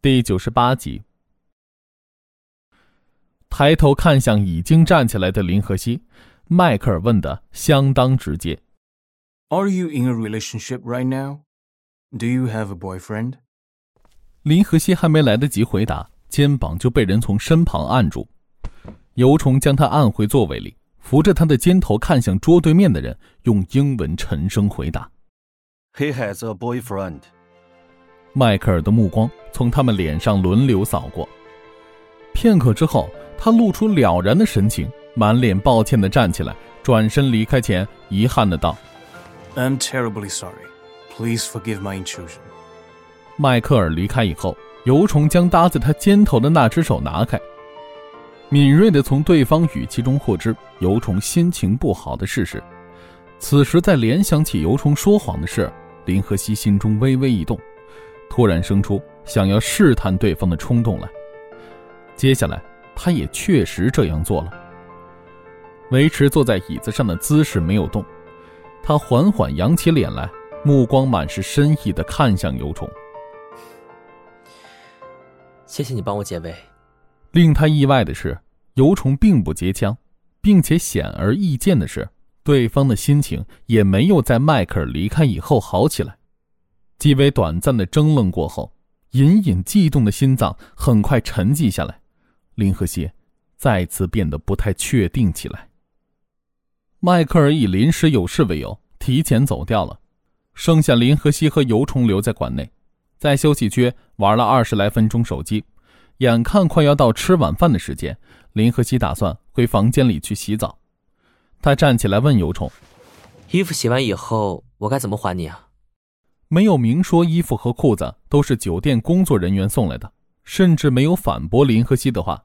第九十八集。抬头看向已经站起来的林和熙，迈克尔问的相当直接：“Are you in a relationship right now? Do you have a boyfriend？” 林和熙还没来得及回答，肩膀就被人从身旁按住，尤虫将他按回座位里，扶着他的肩头看向桌对面的人，用英文沉声回答：“He has a boyfriend。”迈克尔的目光从他们脸上轮流扫过，片刻之后，他露出了然的神情，满脸抱歉的站起来，转身离开前，遗憾的道：“I'm terribly sorry. Please forgive my intrusion.” 迈克尔离开以后，尤虫将搭在他肩头的那只手拿开，敏锐的从对方语气中获知尤虫心情不好的事实。此时再联想起尤虫说谎的事，林和熙心中微微一动。突然生出想要试探对方的冲动来，接下来他也确实这样做了。维持坐在椅子上的姿势没有动，他缓缓扬起脸来，目光满是深意的看向尤虫。谢谢你帮我解围。令他意外的是，尤虫并不结枪，并且显而易见的是，对方的心情也没有在迈克尔离开以后好起来。极为短暂的怔愣过后，隐隐悸动的心脏很快沉寂下来。林和熙再次变得不太确定起来。迈克尔以临时有事为由提前走掉了，剩下林和熙和尤虫留在馆内，在休息区玩了二十来分钟手机。眼看快要到吃晚饭的时间，林和熙打算回房间里去洗澡。他站起来问尤虫：“衣服洗完以后，我该怎么还你啊？”没有明说衣服和裤子都是酒店工作人员送来的，甚至没有反驳林和熙的话，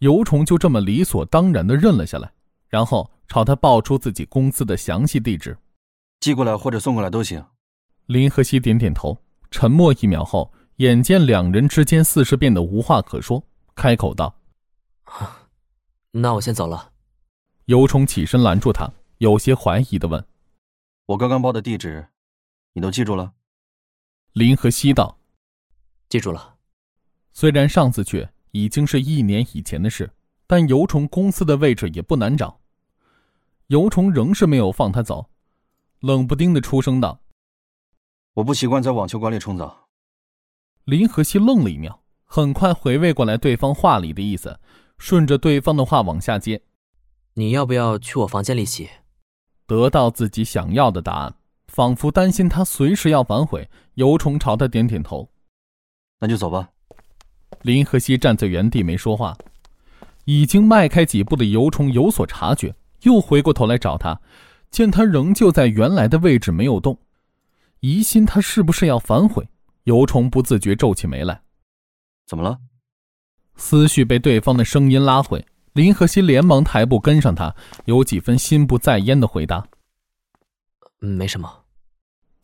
尤虫就这么理所当然的认了下来，然后朝他报出自己公司的详细地址，寄过来或者送过来都行。林和熙点点头，沉默一秒后，眼见两人之间似是变得无话可说，开口道：“那我先走了。”尤虫起身拦住他，有些怀疑的问：“我刚刚报的地址，你都记住了？”林和西道：“记住了。虽然上次去已经是一年以前的事，但尤虫公司的位置也不难找。尤虫仍是没有放他走，冷不丁的出声道：‘我不习惯在网球馆里冲澡。’林和西愣了一秒，很快回味过来对方话里的意思，顺着对方的话往下接：‘你要不要去我房间里洗？’得到自己想要的答案。”仿佛担心他随时要反悔，尤虫朝他点点头。那就走吧。林和熙站在原地没说话，已经迈开几步的尤虫有所察觉，又回过头来找他，见他仍旧在原来的位置没有动，疑心他是不是要反悔。尤虫不自觉皱起眉来。怎么了？思绪被对方的声音拉回，林和熙连忙抬步跟上他，有几分心不在焉的回答：“嗯，没什么。”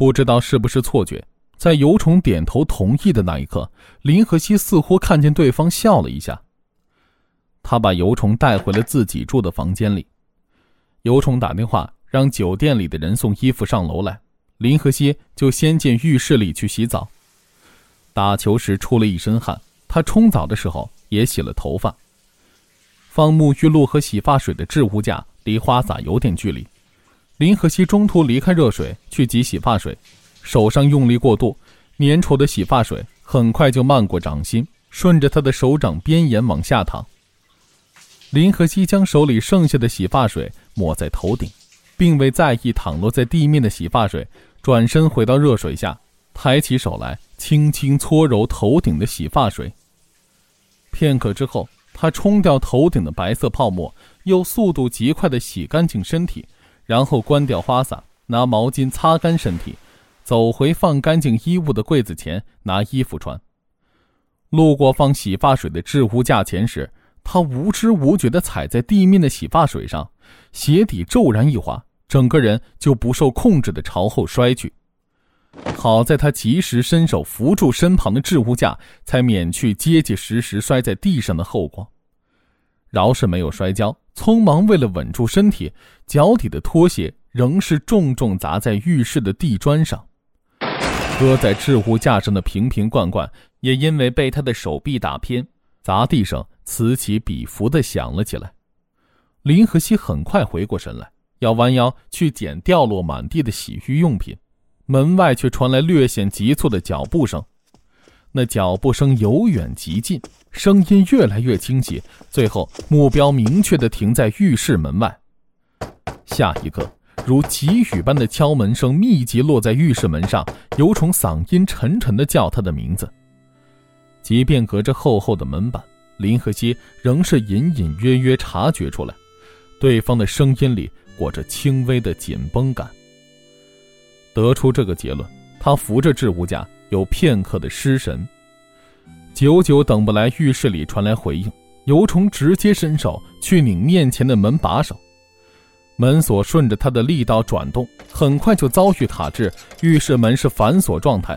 不知道是不是错觉，在尤虫点头同意的那一刻，林和熙似乎看见对方笑了一下。他把尤虫带回了自己住的房间里。尤虫打电话让酒店里的人送衣服上楼来，林和熙就先进浴室里去洗澡。打球时出了一身汗，他冲澡的时候也洗了头发。放沐浴露和洗发水的置物架离花洒有点距离。林和熙中途离开热水去挤洗发水，手上用力过度，粘稠的洗发水很快就漫过掌心，顺着他的手掌边沿往下淌。林和熙将手里剩下的洗发水抹在头顶，并未在意淌落在地面的洗发水，转身回到热水下，抬起手来轻轻搓揉头顶的洗发水。片刻之后，他冲掉头顶的白色泡沫，又速度极快地洗干净身体。然后关掉花洒，拿毛巾擦干身体，走回放干净衣物的柜子前拿衣服穿。路过放洗发水的置物架前时，他无知无觉地踩在地面的洗发水上，鞋底骤然一滑，整个人就不受控制地朝后摔去。好在他及时伸手扶住身旁的置物架，才免去结结实实摔在地上的后果。饶是没有摔跤。匆忙为了稳住身体，脚底的拖鞋仍是重重砸在浴室的地砖上。搁在置物架上的瓶瓶罐罐也因为被他的手臂打偏，砸地上此起彼伏的响了起来。林和熙很快回过神来，要弯腰去捡掉落满地的洗浴用品，门外却传来略显急促的脚步声。那脚步声由远及近，声音越来越清晰，最后目标明确的停在浴室门外。下一刻，如急雨般的敲门声密集落在浴室门上，有种嗓音沉沉的叫他的名字。即便隔着厚厚的门板，林和熙仍是隐隐约约察觉出来，对方的声音里裹着轻微的紧绷感。得出这个结论，他扶着置物架。有片刻的失神，久久等不来浴室里传来回应，尤虫直接伸手去拧面前的门把手，门锁顺着他的力道转动，很快就遭遇卡滞，浴室门是反锁状态。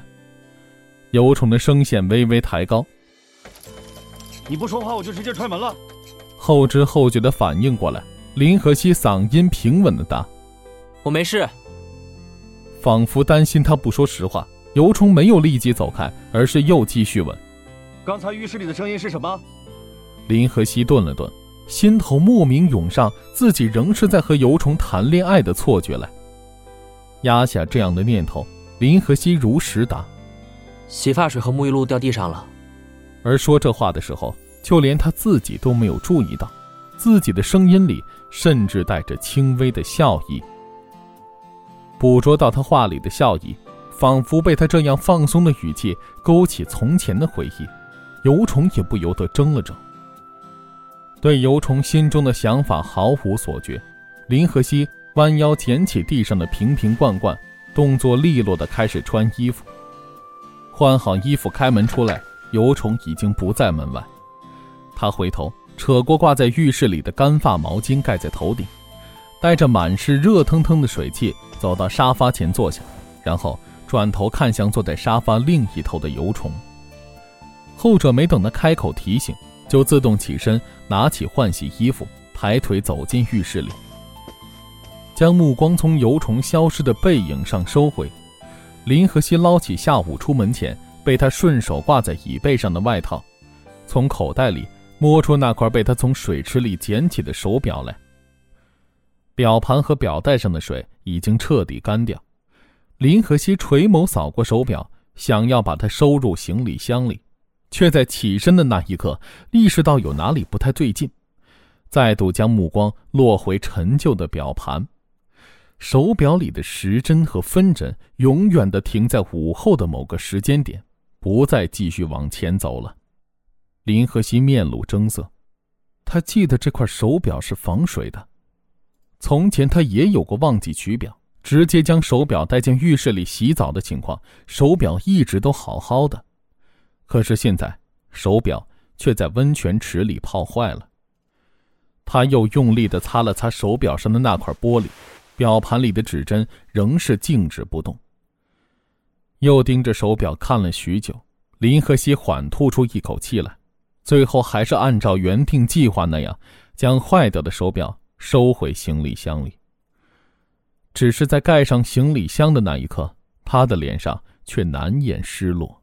尤虫的声线微微抬高：“你不说话，我就直接踹门了。”后知后觉的反应过来，林和熙嗓音平稳的答：“我没事。”仿佛担心他不说实话。尤虫没有立即走开，而是又继续问：“刚才浴室里的声音是什么？”林和熙顿了顿，心头莫名涌上自己仍是在和尤虫谈恋爱的错觉来。压下这样的念头，林和熙如实答：“洗发水和沐浴露掉地上了。”而说这话的时候，就连他自己都没有注意到，自己的声音里甚至带着轻微的笑意。捕捉到他话里的笑意。仿佛被他这样放松的语气勾起从前的回忆，尤虫也不由得怔了怔。对尤虫心中的想法毫无所觉，林和熙弯腰捡起地上的瓶瓶罐罐，动作利落的开始穿衣服。换好衣服，开门出来，尤虫已经不在门外。他回头扯过挂在浴室里的干发毛巾盖在头顶，带着满是热腾腾的水汽走到沙发前坐下，然后。转头看向坐在沙发另一头的尤虫，后者没等他开口提醒，就自动起身，拿起换洗衣服，抬腿走进浴室里，将目光从尤虫消失的背影上收回。林和熙捞起下午出门前被他顺手挂在椅背上的外套，从口袋里摸出那块被他从水池里捡起的手表来。表盘和表带上的水已经彻底干掉。林和熙垂眸扫过手表，想要把它收入行李箱里，却在起身的那一刻意识到有哪里不太对劲，再度将目光落回陈旧的表盘，手表里的时针和分针永远的停在午后的某个时间点，不再继续往前走了。林和熙面露狰色，他记得这块手表是防水的，从前他也有过忘记取表。直接将手表带进浴室里洗澡的情况，手表一直都好好的，可是现在手表却在温泉池里泡坏了。他又用力的擦了擦手表上的那块玻璃，表盘里的指针仍是静止不动。又盯着手表看了许久，林和熙缓吐出一口气来，最后还是按照原定计划那样，将坏掉的手表收回行李箱里。只是在盖上行李箱的那一刻，他的脸上却难掩失落。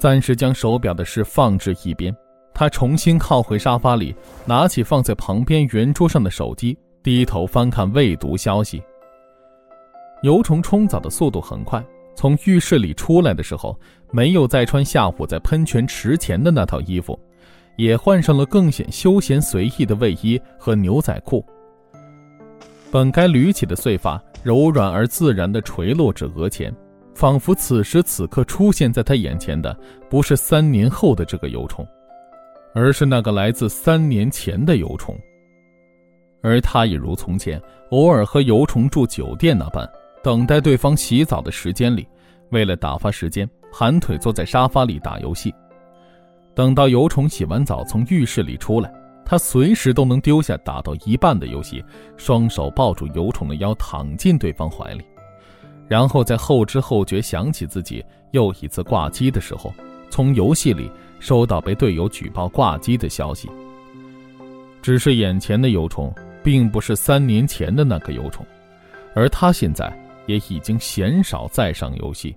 暂时将手表的事放置一边，他重新靠回沙发里，拿起放在旁边圆桌上的手机，低头翻看未读消息。油虫冲澡的速度很快，从浴室里出来的时候，没有再穿下午在喷泉池前的那套衣服，也换上了更显休闲随意的卫衣和牛仔裤。本该捋起的碎发，柔软而自然地垂落至额前，仿佛此时此刻出现在他眼前的不是三年后的这个尤虫，而是那个来自三年前的尤虫。而他也如从前偶尔和尤虫住酒店那般，等待对方洗澡的时间里，为了打发时间，盘腿坐在沙发里打游戏，等到尤虫洗完澡从浴室里出来。他随时都能丢下打到一半的游戏，双手抱住尤虫的腰，躺进对方怀里，然后在后知后觉想起自己又一次挂机的时候，从游戏里收到被队友举报挂机的消息。只是眼前的尤虫并不是三年前的那个尤虫，而他现在也已经鲜少再上游戏。